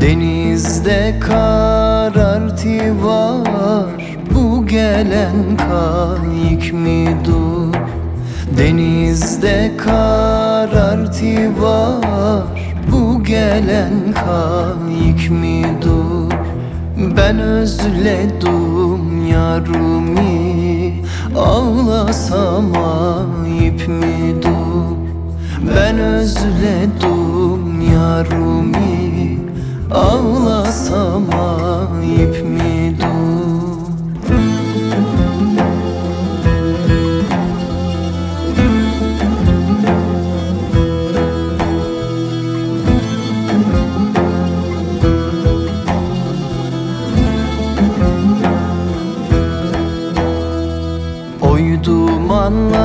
Denizde karartı var Bu gelen kayık mı dur? Denizde karartı var Bu gelen kayık mı dur? Ben özledim yarımı Ağlasam ayıp mı dur? Ben özledim yarımı Ağlasam ayıp midur Oy dumanlar, dumanlar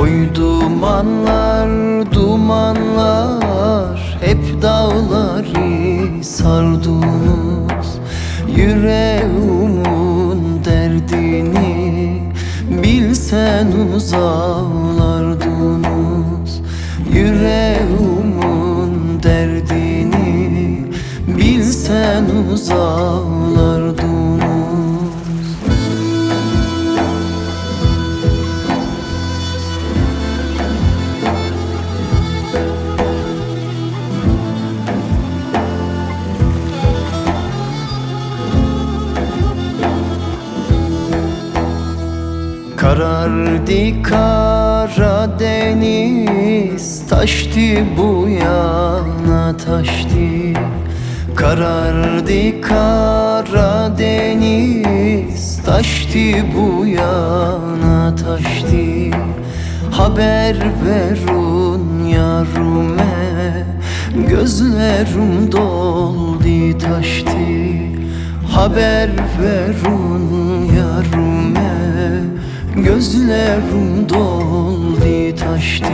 Oy dumanlar, dumanlar Hep dağları sardınız. Yüreğimin derdini Bilsen uzağlardınız. Yüreğimin derdini Bilsen uzağlardınız Karardı Karadeniz Taştı bu yana taştı. Karardı Karadeniz Taştı bu yana taştı. Haber verun yarime Gözlerim doldu taştı. Haber verun yarime Gözlerim doldu taştı.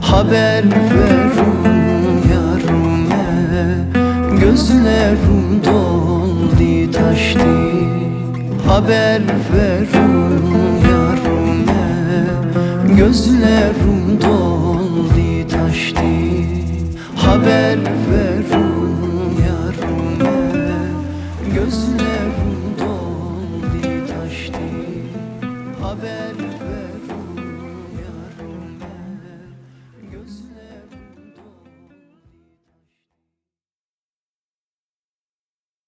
Haber verun yarime Gözlerim doldu taştı. Haber verun yarime Gözlerim doldu taştı. Haber verun